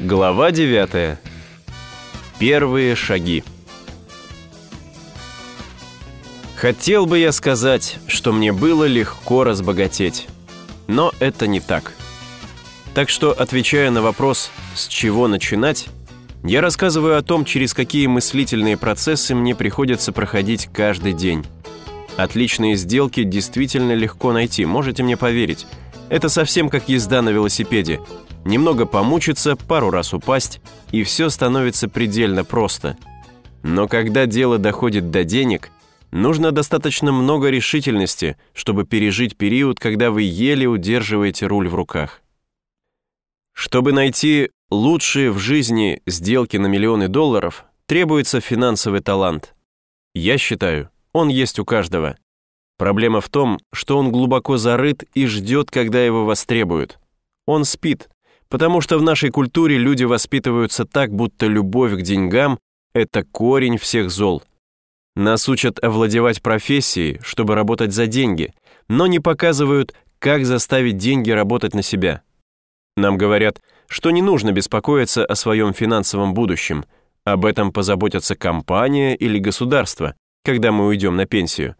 Глава 9. Первые шаги. Хотел бы я сказать, что мне было легко разбогатеть, но это не так. Так что, отвечая на вопрос «с чего начинать?», я рассказываю о том, через какие мыслительные процессы мне приходится проходить каждый день. Отличные сделки действительно легко найти, можете мне поверить. Это совсем как езда на велосипеде. Немного помучиться, пару раз упасть, и все становится предельно просто. Но когда дело доходит до денег, нужно достаточно много решительности, чтобы пережить период, когда вы еле удерживаете руль в руках. Чтобы найти лучшие в жизни сделки на миллионы долларов, требуется финансовый талант. Я считаю, он есть у каждого. Проблема в том, что он глубоко зарыт и ждет, когда его востребуют. Он спит, потому что в нашей культуре люди воспитываются так, будто любовь к деньгам – это корень всех зол. Нас учат овладевать профессией, чтобы работать за деньги, но не показывают, как заставить деньги работать на себя. Нам говорят, что не нужно беспокоиться о своем финансовом будущем, об этом позаботятся компания или государство, когда мы уйдем на пенсию.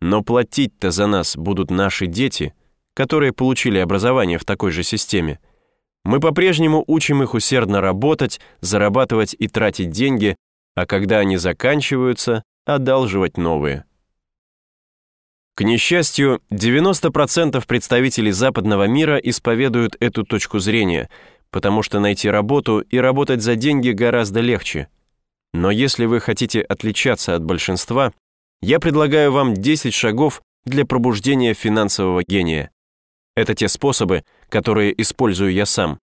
Но платить-то за нас будут наши дети, которые получили образование в такой же системе. Мы по-прежнему учим их усердно работать, зарабатывать и тратить деньги, а когда они заканчиваются, одалживать новые. К несчастью, 90% представителей западного мира исповедуют эту точку зрения, потому что найти работу и работать за деньги гораздо легче. Но если вы хотите отличаться от большинства, я предлагаю вам 10 шагов для пробуждения финансового гения. Это те способы, которые использую я сам.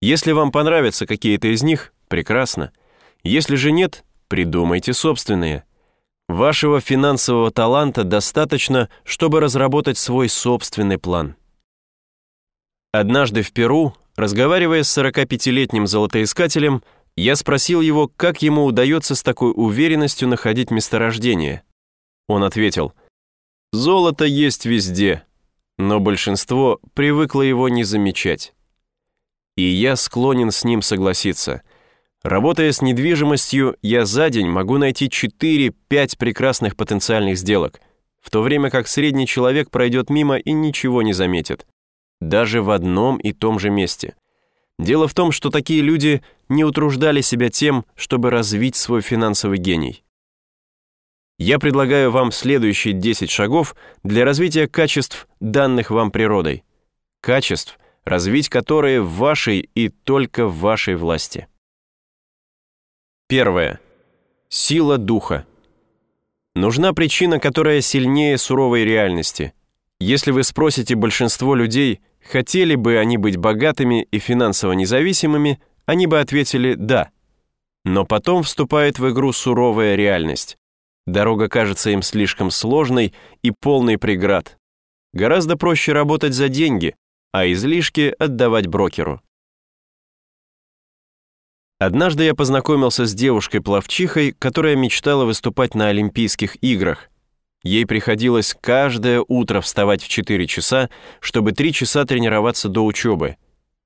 Если вам понравятся какие-то из них, прекрасно. Если же нет, придумайте собственные – Вашего финансового таланта достаточно, чтобы разработать свой собственный план. Однажды в Перу, разговаривая с 45-летним золотоискателем, я спросил его, как ему удается с такой уверенностью находить месторождение. Он ответил, «Золото есть везде, но большинство привыкло его не замечать». И я склонен с ним согласиться – Работая с недвижимостью, я за день могу найти 4-5 прекрасных потенциальных сделок, в то время как средний человек пройдет мимо и ничего не заметит. Даже в одном и том же месте. Дело в том, что такие люди не утруждали себя тем, чтобы развить свой финансовый гений. Я предлагаю вам следующие 10 шагов для развития качеств, данных вам природой. Качеств, развить которые в вашей и только в вашей власти. Первое. Сила духа. Нужна причина, которая сильнее суровой реальности. Если вы спросите большинство людей, хотели бы они быть богатыми и финансово независимыми, они бы ответили «да». Но потом вступает в игру суровая реальность. Дорога кажется им слишком сложной и полной преград. Гораздо проще работать за деньги, а излишки отдавать брокеру. Однажды я познакомился с девушкой-пловчихой, которая мечтала выступать на Олимпийских играх. Ей приходилось каждое утро вставать в 4 часа, чтобы 3 часа тренироваться до учебы.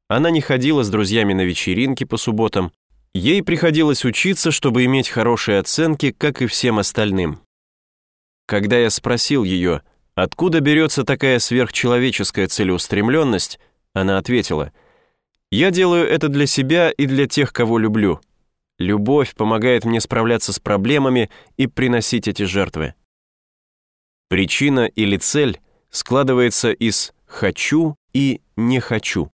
Она не ходила с друзьями на вечеринки по субботам. Ей приходилось учиться, чтобы иметь хорошие оценки, как и всем остальным. Когда я спросил ее, откуда берется такая сверхчеловеческая целеустремленность, она ответила – я делаю это для себя и для тех, кого люблю. Любовь помогает мне справляться с проблемами и приносить эти жертвы. Причина или цель складывается из «хочу» и «не хочу».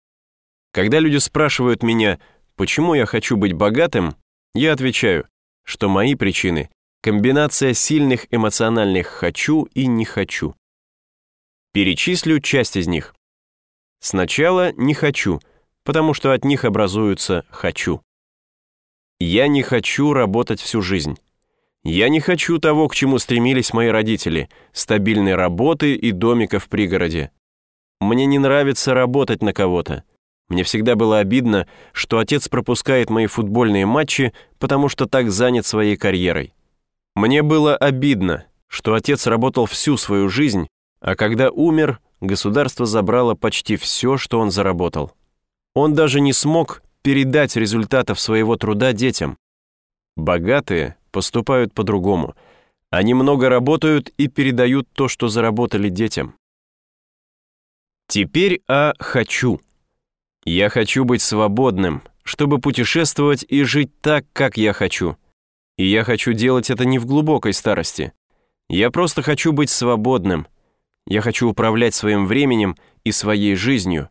Когда люди спрашивают меня, почему я хочу быть богатым, я отвечаю, что мои причины — комбинация сильных эмоциональных «хочу» и «не хочу». Перечислю часть из них. Сначала «не хочу», потому что от них образуются «хочу». Я не хочу работать всю жизнь. Я не хочу того, к чему стремились мои родители, стабильной работы и домика в пригороде. Мне не нравится работать на кого-то. Мне всегда было обидно, что отец пропускает мои футбольные матчи, потому что так занят своей карьерой. Мне было обидно, что отец работал всю свою жизнь, а когда умер, государство забрало почти все, что он заработал. Он даже не смог передать результатов своего труда детям. Богатые поступают по-другому. Они много работают и передают то, что заработали детям. Теперь о «хочу». Я хочу быть свободным, чтобы путешествовать и жить так, как я хочу. И я хочу делать это не в глубокой старости. Я просто хочу быть свободным. Я хочу управлять своим временем и своей жизнью.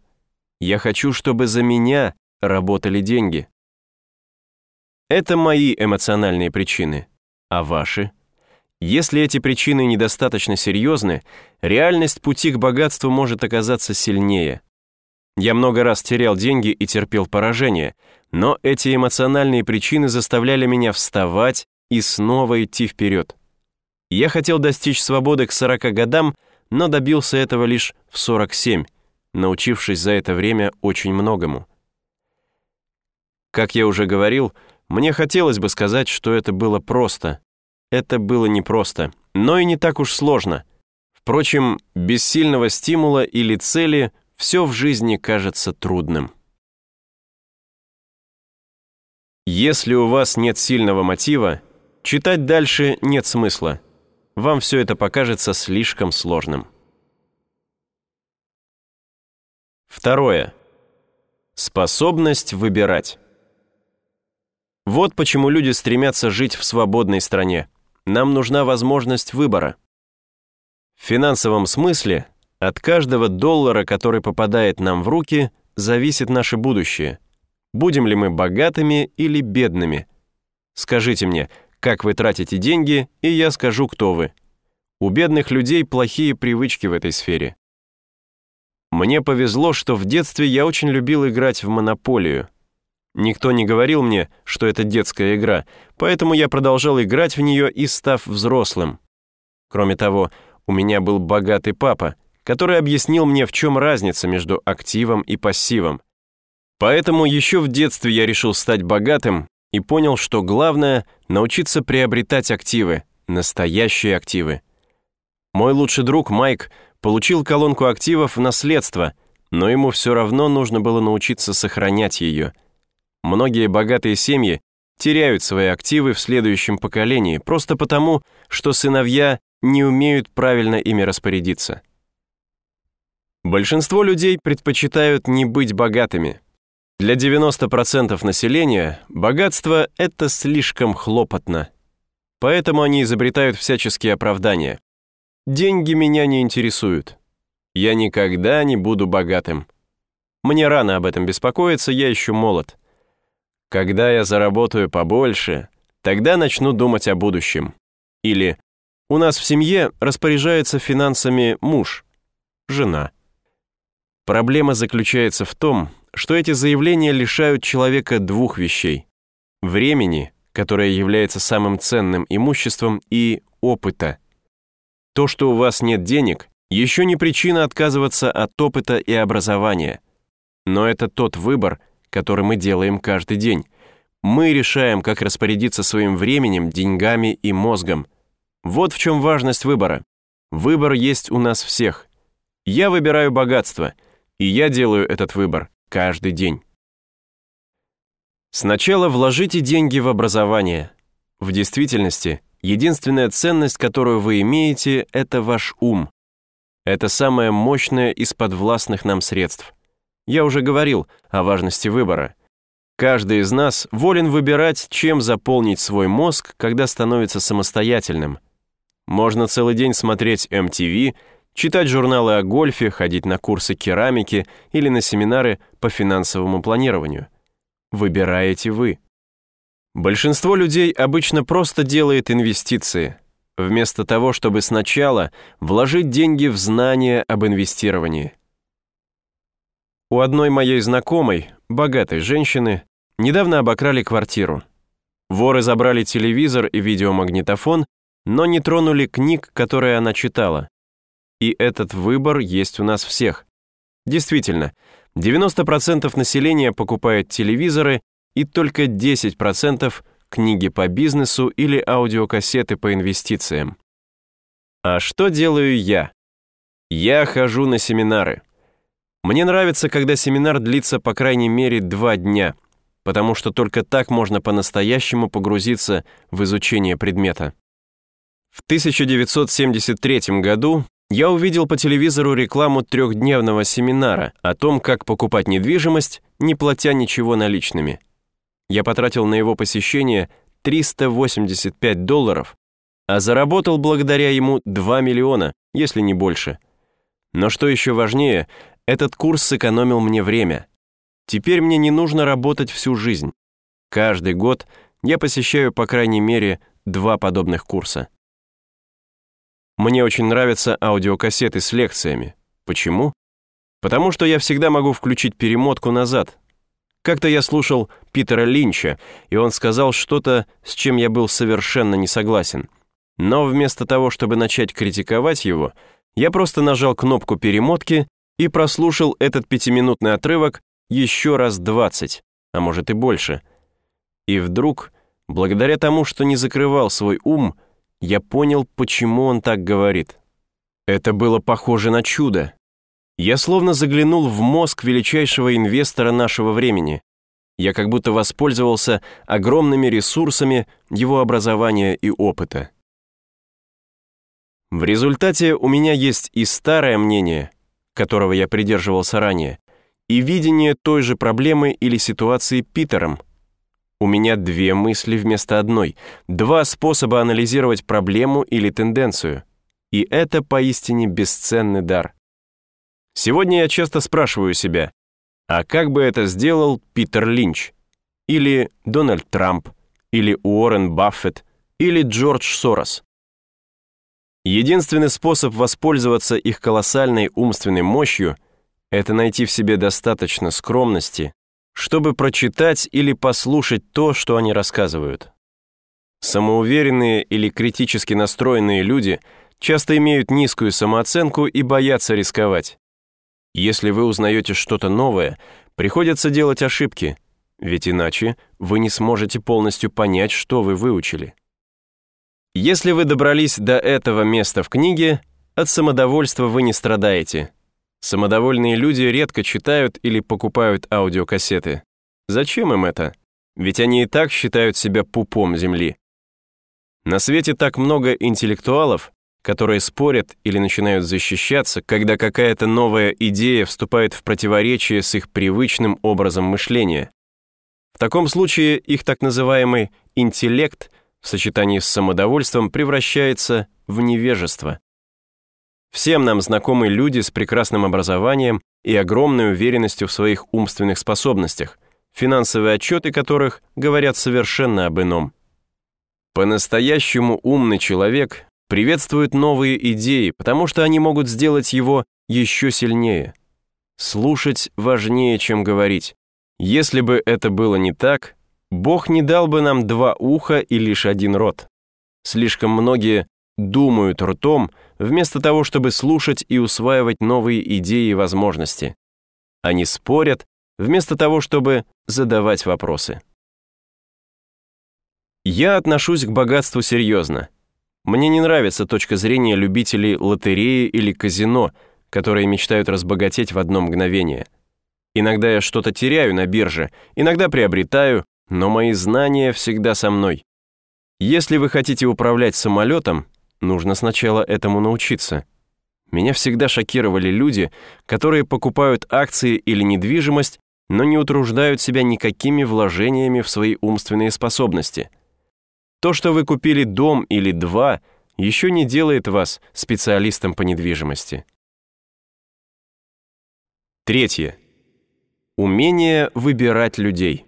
Я хочу, чтобы за меня работали деньги. Это мои эмоциональные причины. А ваши? Если эти причины недостаточно серьезны, реальность пути к богатству может оказаться сильнее. Я много раз терял деньги и терпел поражение, но эти эмоциональные причины заставляли меня вставать и снова идти вперед. Я хотел достичь свободы к 40 годам, но добился этого лишь в 47, научившись за это время очень многому. Как я уже говорил, мне хотелось бы сказать, что это было просто, это было непросто, но и не так уж сложно. Впрочем, без сильного стимула или цели все в жизни кажется трудным. Если у вас нет сильного мотива, читать дальше нет смысла. Вам все это покажется слишком сложным. Второе. Способность выбирать. Вот почему люди стремятся жить в свободной стране. Нам нужна возможность выбора. В финансовом смысле от каждого доллара, который попадает нам в руки, зависит наше будущее. Будем ли мы богатыми или бедными? Скажите мне, как вы тратите деньги, и я скажу, кто вы. У бедных людей плохие привычки в этой сфере. Мне повезло, что в детстве я очень любил играть в монополию. Никто не говорил мне, что это детская игра, поэтому я продолжал играть в нее и став взрослым. Кроме того, у меня был богатый папа, который объяснил мне, в чем разница между активом и пассивом. Поэтому еще в детстве я решил стать богатым и понял, что главное — научиться приобретать активы, настоящие активы. Мой лучший друг Майк получил колонку активов в наследство, но ему все равно нужно было научиться сохранять ее — Многие богатые семьи теряют свои активы в следующем поколении просто потому, что сыновья не умеют правильно ими распорядиться. Большинство людей предпочитают не быть богатыми. Для 90% населения богатство — это слишком хлопотно. Поэтому они изобретают всяческие оправдания. Деньги меня не интересуют. Я никогда не буду богатым. Мне рано об этом беспокоиться, я еще молод. Когда я заработаю побольше, тогда начну думать о будущем. Или у нас в семье распоряжается финансами муж, жена. Проблема заключается в том, что эти заявления лишают человека двух вещей. Времени, которое является самым ценным имуществом, и опыта. То, что у вас нет денег, еще не причина отказываться от опыта и образования. Но это тот выбор, который мы делаем каждый день. Мы решаем, как распорядиться своим временем, деньгами и мозгом. Вот в чем важность выбора. Выбор есть у нас всех. Я выбираю богатство, и я делаю этот выбор каждый день. Сначала вложите деньги в образование. В действительности, единственная ценность, которую вы имеете, это ваш ум. Это самое мощное из подвластных нам средств. Я уже говорил о важности выбора. Каждый из нас волен выбирать, чем заполнить свой мозг, когда становится самостоятельным. Можно целый день смотреть MTV, читать журналы о гольфе, ходить на курсы керамики или на семинары по финансовому планированию. Выбираете вы. Большинство людей обычно просто делает инвестиции, вместо того, чтобы сначала вложить деньги в знания об инвестировании. У одной моей знакомой, богатой женщины, недавно обокрали квартиру. Воры забрали телевизор и видеомагнитофон, но не тронули книг, которые она читала. И этот выбор есть у нас всех. Действительно, 90% населения покупает телевизоры и только 10% книги по бизнесу или аудиокассеты по инвестициям. А что делаю я? Я хожу на семинары. Мне нравится, когда семинар длится по крайней мере два дня, потому что только так можно по-настоящему погрузиться в изучение предмета. В 1973 году я увидел по телевизору рекламу трехдневного семинара о том, как покупать недвижимость, не платя ничего наличными. Я потратил на его посещение 385 долларов, а заработал благодаря ему 2 миллиона, если не больше. Но что еще важнее, этот курс сэкономил мне время. Теперь мне не нужно работать всю жизнь. Каждый год я посещаю по крайней мере два подобных курса. Мне очень нравятся аудиокассеты с лекциями. Почему? Потому что я всегда могу включить перемотку назад. Как-то я слушал Питера Линча, и он сказал что-то, с чем я был совершенно не согласен. Но вместо того, чтобы начать критиковать его, я просто нажал кнопку перемотки и прослушал этот пятиминутный отрывок еще раз двадцать, а может и больше. И вдруг, благодаря тому, что не закрывал свой ум, я понял, почему он так говорит. Это было похоже на чудо. Я словно заглянул в мозг величайшего инвестора нашего времени. Я как будто воспользовался огромными ресурсами его образования и опыта. В результате у меня есть и старое мнение, которого я придерживался ранее, и видение той же проблемы или ситуации Питером – у меня две мысли вместо одной, два способа анализировать проблему или тенденцию. И это поистине бесценный дар. Сегодня я часто спрашиваю себя, а как бы это сделал Питер Линч? Или Дональд Трамп? Или Уоррен Баффет? Или Джордж Сорос? Единственный способ воспользоваться их колоссальной умственной мощью – это найти в себе достаточно скромности, чтобы прочитать или послушать то, что они рассказывают. Самоуверенные или критически настроенные люди часто имеют низкую самооценку и боятся рисковать. Если вы узнаете что-то новое, приходится делать ошибки, ведь иначе вы не сможете полностью понять, что вы выучили. Если вы добрались до этого места в книге, от самодовольства вы не страдаете – Самодовольные люди редко читают или покупают аудиокассеты. Зачем им это? Ведь они и так считают себя пупом земли. На свете так много интеллектуалов, которые спорят или начинают защищаться, когда какая-то новая идея вступает в противоречие с их привычным образом мышления. В таком случае их так называемый интеллект в сочетании с самодовольством превращается в невежество. Всем нам знакомы люди с прекрасным образованием и огромной уверенностью в своих умственных способностях, финансовые отчеты которых говорят совершенно об ином. По-настоящему умный человек приветствует новые идеи, потому что они могут сделать его еще сильнее. Слушать важнее, чем говорить. Если бы это было не так, Бог не дал бы нам два уха и лишь один рот. Слишком многие думают ртом, вместо того, чтобы слушать и усваивать новые идеи и возможности. Они спорят, вместо того, чтобы задавать вопросы. Я отношусь к богатству серьезно. Мне не нравится точка зрения любителей лотереи или казино, которые мечтают разбогатеть в одно мгновение. Иногда я что-то теряю на бирже, иногда приобретаю, но мои знания всегда со мной. Если вы хотите управлять самолетом, Нужно сначала этому научиться. Меня всегда шокировали люди, которые покупают акции или недвижимость, но не утруждают себя никакими вложениями в свои умственные способности. То, что вы купили дом или два, еще не делает вас специалистом по недвижимости. Третье. Умение выбирать людей.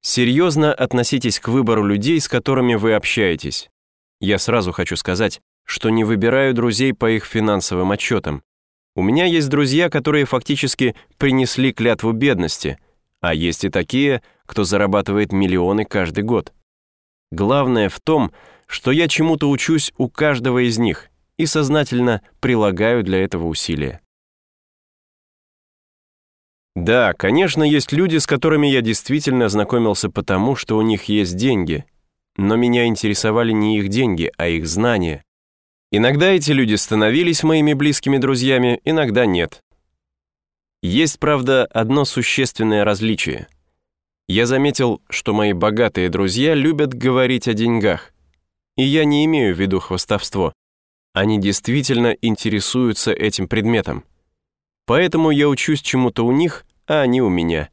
Серьезно относитесь к выбору людей, с которыми вы общаетесь. Я сразу хочу сказать, что не выбираю друзей по их финансовым отчетам. У меня есть друзья, которые фактически принесли клятву бедности, а есть и такие, кто зарабатывает миллионы каждый год. Главное в том, что я чему-то учусь у каждого из них и сознательно прилагаю для этого усилия. Да, конечно, есть люди, с которыми я действительно знакомился потому, что у них есть деньги. Но меня интересовали не их деньги, а их знания. Иногда эти люди становились моими близкими друзьями, иногда нет. Есть, правда, одно существенное различие. Я заметил, что мои богатые друзья любят говорить о деньгах. И я не имею в виду хвастовство. Они действительно интересуются этим предметом. Поэтому я учусь чему-то у них, а они у меня.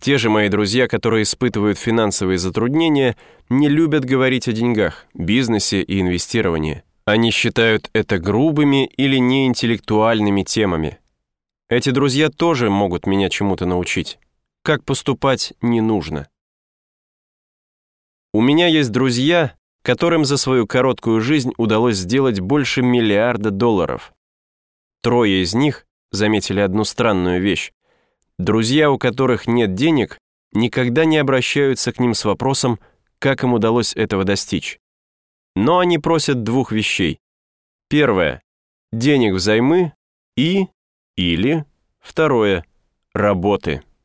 Те же мои друзья, которые испытывают финансовые затруднения, не любят говорить о деньгах, бизнесе и инвестировании. Они считают это грубыми или неинтеллектуальными темами. Эти друзья тоже могут меня чему-то научить. Как поступать не нужно. У меня есть друзья, которым за свою короткую жизнь удалось сделать больше миллиарда долларов. Трое из них заметили одну странную вещь. Друзья, у которых нет денег, никогда не обращаются к ним с вопросом, как им удалось этого достичь. Но они просят двух вещей. Первое – денег взаймы и, или, второе – работы.